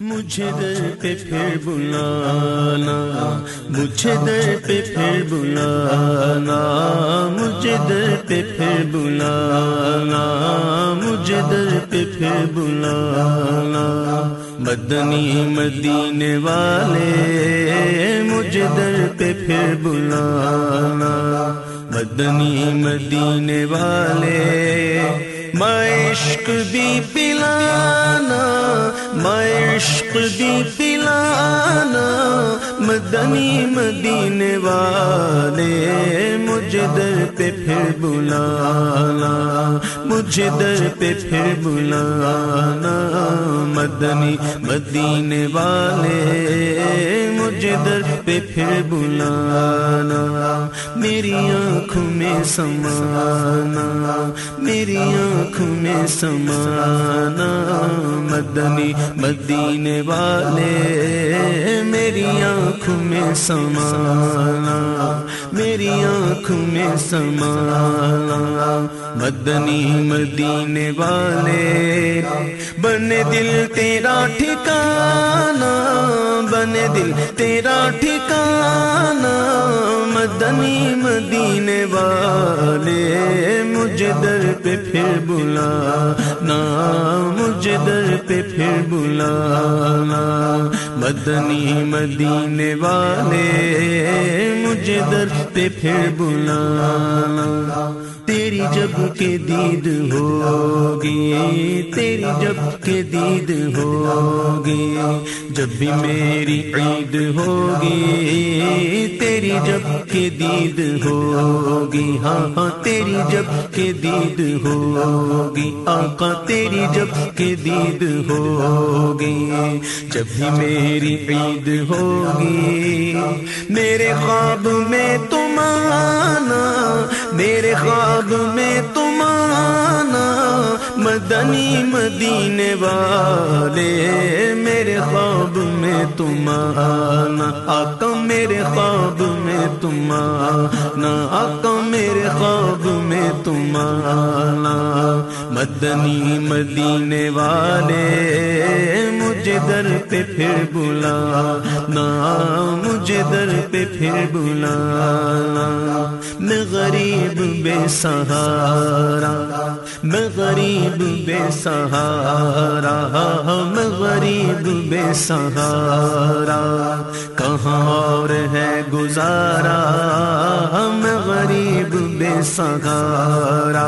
مجھے در پہ پھر بلانا مجھے در پہ پھر بلانا مجھے در پہ پھر بلانا مجھے در پہ پھر بلانا مدنی مدینے والے مجھے در پہ پھر بلانا مدنی مدینے والے عشق بھی پلانا عشق بھی پلانا مدنی مدینے والے مجھے در پہ پھر بلانا۔ مجھے در پہ پھر بلانا مدنی مدینے والے۔ مجھے در پہ پھر بلانا، میری آنکھوں میں سمانا، میری آنکھوں میں سمانا۔ مدنی مدینے والے، میری آنکھوں میں سمانا۔ میری آنکھوں میں سمانا مدنی مدینے والے، بنے دل تیرا ٹھکانا بنے دل تیرا ٹھکانا مدنی مدینے والے مجھے در پہ پھر بلا نا مجھے در پہ پھر بلانا۔ مدنی مدینے والے مجھے در پہ پھر بلانا۔ تیری جب کے دید ہوگی، تیری جب کے دید ہوگی، جب بھی میری عید ہوگی، تیری جب کے دید ہوگی ہاں ہاں تیری جب کے دید ہوگی، آقا تیری جب کے دید ہوگی، جب بھی میری عید ہوگی، میرے خواب میں تم آنا میرے خواب میں تم مدنی مدینے والے، میرے خواب میں تم آنا۔ آقا میرے خواب میں تم آنا۔ آقا میرے خواب میں تم آنا۔ مدنی مدینے والے، مجھے در پہ پھر بلا نا مجھے در پہ پھر بلانا۔ میں غریب بے سہارا۔ میں غریب بے سہارا میں غریب بے سہارا، کہاں اور ہے گزارا؟ میں غریب بے سہارا،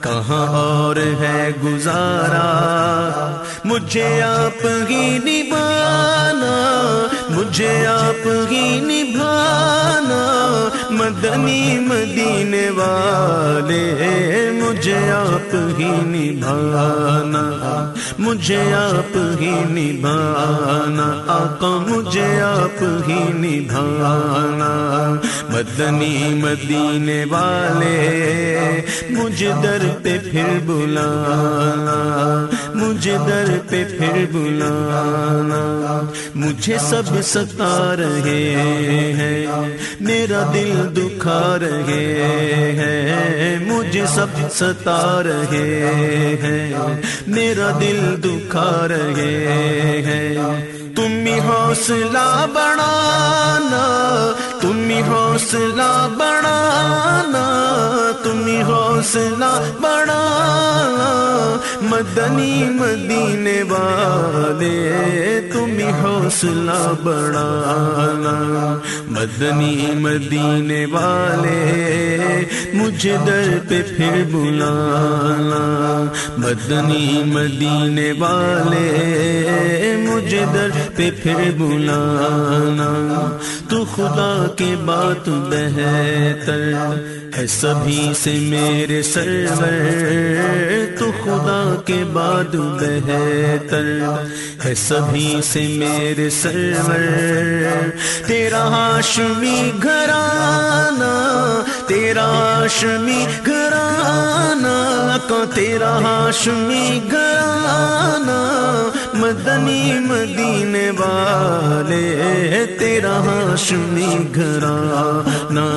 کہاں اور ہے گزارا؟ مجھے آپ ہی نبھانا، مجھے آپ ہی نبھانا، مدنی مدینے والے مجھے آپ ہی نبھانا، مجھے آپ ہی نبھانا، آقا مجھے آپ ہی نبھانا، مدنی مدینے والے مجھے در پہ پھر بلانا مجھے در پہ پھر بلانا۔ مجھے سب ستا رہے ہیں، میرا دل دکھا رہے ہیں، مجھے سب ستا رہے ہیں، میرا دل دکھا رہے ہیں۔ تم ہی حوصلہ بڑھانا، تم ہی حوصلہ بڑھانا، تم ہی حوصلہ بڑھانا۔ مدنی مدینے والے تم حوصلہ بڑھانا۔ مدنی مدینے والے مجھے در پہ پھر بلانا، مدنی مدینے والے، مجھے در پہ پھر بلانا۔ تو خدا کے بات بہتر ہے سبھی سے میرے سرور تو خدا کے بعد بہتر ہے سبھی سے میرے سرور تیرا ہاشمی گھرانا تیرا ہاشمی گھرانا کا تیرا ہاشمی گھرانا مدنی مدینے والے تیرا ہاشمی گھرانا نا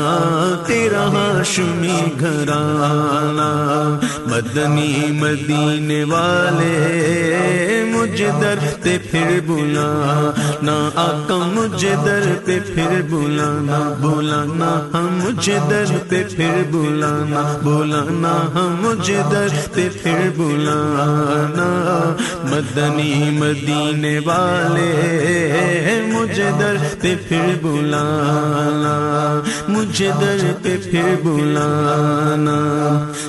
تیرا ہاشمی گھرانا مدنی مدینے والے مجھے در پہ پھر بلانا، آقا مجھے در پہ پھر بلانا بلانا ہم مجھے در پہ پھر بلانا بلانا ہم مجھے در پہ پھر بلانا۔ مدنی مدینے والے مجھے در پہ پھر بلانا۔ مجھے در پہ پھر بلانا،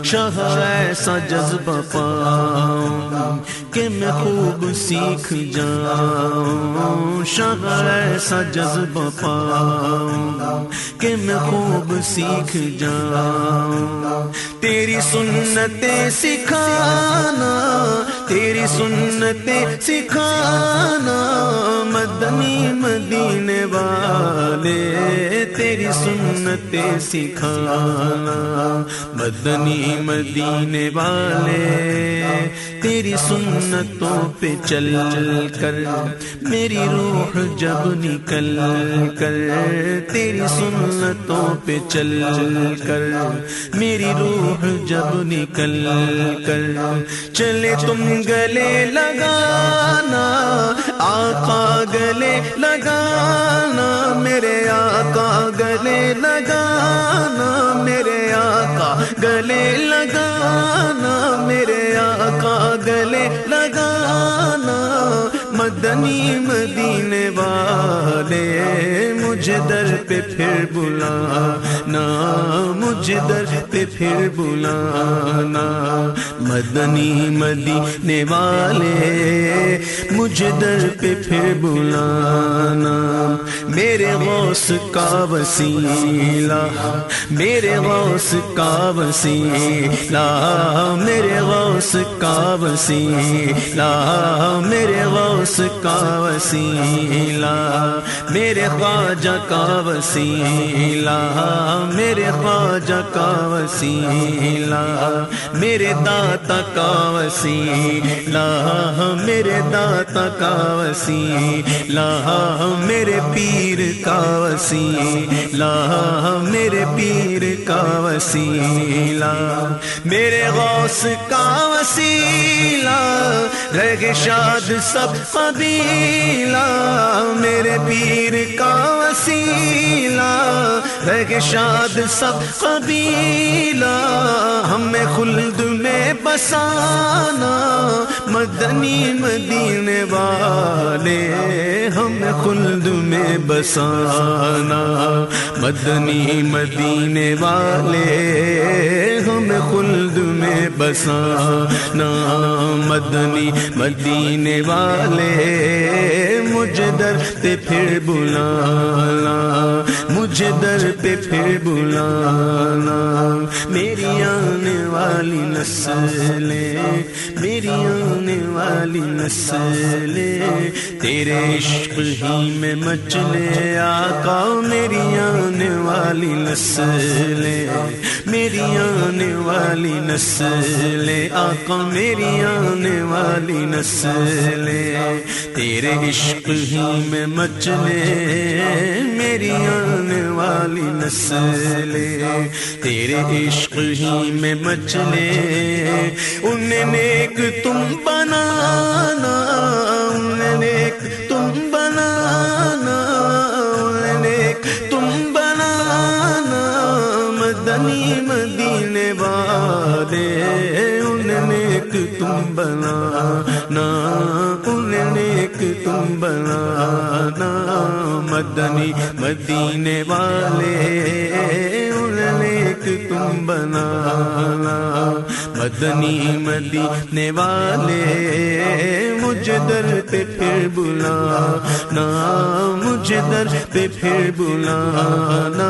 شاہ ایسا جذبہ پاؤں کہ میں خوب سیکھ جاؤں۔ شاہ ایسا جذبہ پاؤں کہ میں خوب سیکھ جاؤں۔ تیری سنتیں سکھانا تیری سنتیں سکھانا مدنی مدینے والے تیری سنتیں سکھانا مدنی مدینے والے۔ تیری سنتوں پہ چل کر، میری روح جب نکل کر، تیری سنتوں پہ چل کر، میری روح جب نکل کر، چلے تم گلے لگانا، آقا گلے لگانا، میرے آقا گلے لگانا، میرے آقا گلے لگانا مدنی مدینے والے مجھے در پہ پھر بلانا مجھے در پہ پھر بلانا۔ مدنی مدینے والے مجھے در پہ پھر بلانا۔ میرے غوث کا وسیلہ، میرے غوث کا وسیلہ، میرے غوث کا وسیلہ، میرے غوث کا وسیلہ، میرے خواجہ کا وسیلہ، میرے خواجہ کا وسیلہ، میرے داتا کا وسیلہ، میرے داتا کا وسیلہ، میرے پیر کا وسیلہ میرے پیر کا وسیلہ، میرے غوث کا وسیلہ رہ شاد سب قبیلہ میرے پیر کا وسیلہ رہ شاد سب قبیلہ ہمیں خلد میں بسانا، مدنی مدینے والے ہمیں خلد میں بسانا۔ مدنی مدینے والے ہمیں خلد میں بسانا۔ مدنی مدینے والے مجھے در پہ پھر بلانا۔ مجھے در پہ پھر بلانا۔ میری آنے والی نسلیں، میری آنے والی نسلیں۔ تیرے عشق ہی میں مچلے آقا، میری آنے والی نسلیں۔ میری آنے والی نسلیں آقا میری آنے والی نسلیں، تیرے عشق ہی میں مچلے، میری آنے والی نسلیں، تیرے عشق ہی میں مچلے، انہیں نیک تم بنانا مدنی مدینے والے، انہیں نیک تم بنانا انہیں نیک تم بنانا مدنی مدینے والے، انہیں نیک تم بنانا مدنی مدینے والے مجھے در پہ پھر بلانا مجھے در پہ پھر بلانا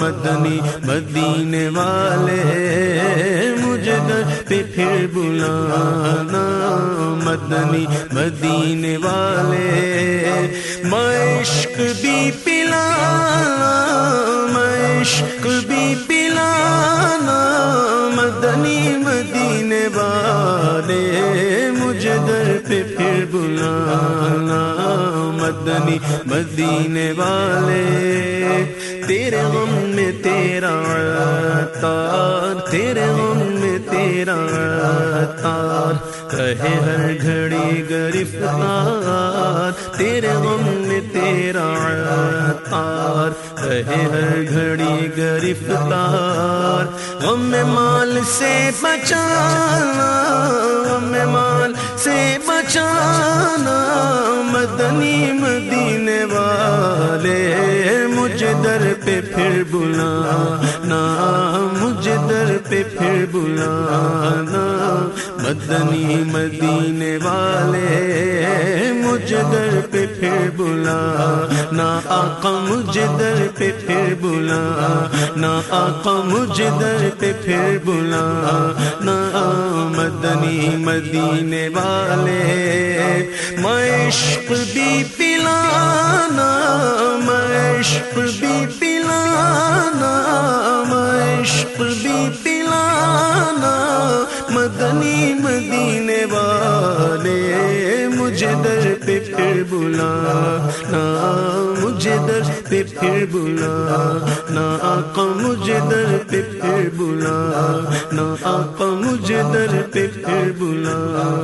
مدنی مدینے والے مجھے در پہ پھر بلانا مدنی مدینے والے مشق بھی پلانا بھی مدنی مدینے والے، تیرے غم میں تیرا تار، تیرے غم میں تیرا تار، کہے ہر گھڑی گرفتار، تیرے غم میں تیرا تار، کہے ہر گھڑی گرفتار، غم مال سے بچانا، غم مال سے بچانا مدنی مدینے والے مدنی مدینے والے مجھے در پہ پھر بلا، نہ آقا مجھے در پہ پھر بلا، نہ آقا مجھے در پہ پھر بلا، نہ مدنی مدینے والے مشق بھی پلانا مشق بھی پلانا مشق بھی پلانا۔ مدنی مدینے والے، مجھے در پہ پھر بلانا مجھے در پہ پھر بلانا آقا مجھے در پہ پھر بلانا آقا مجھے در پہ پھر بلانا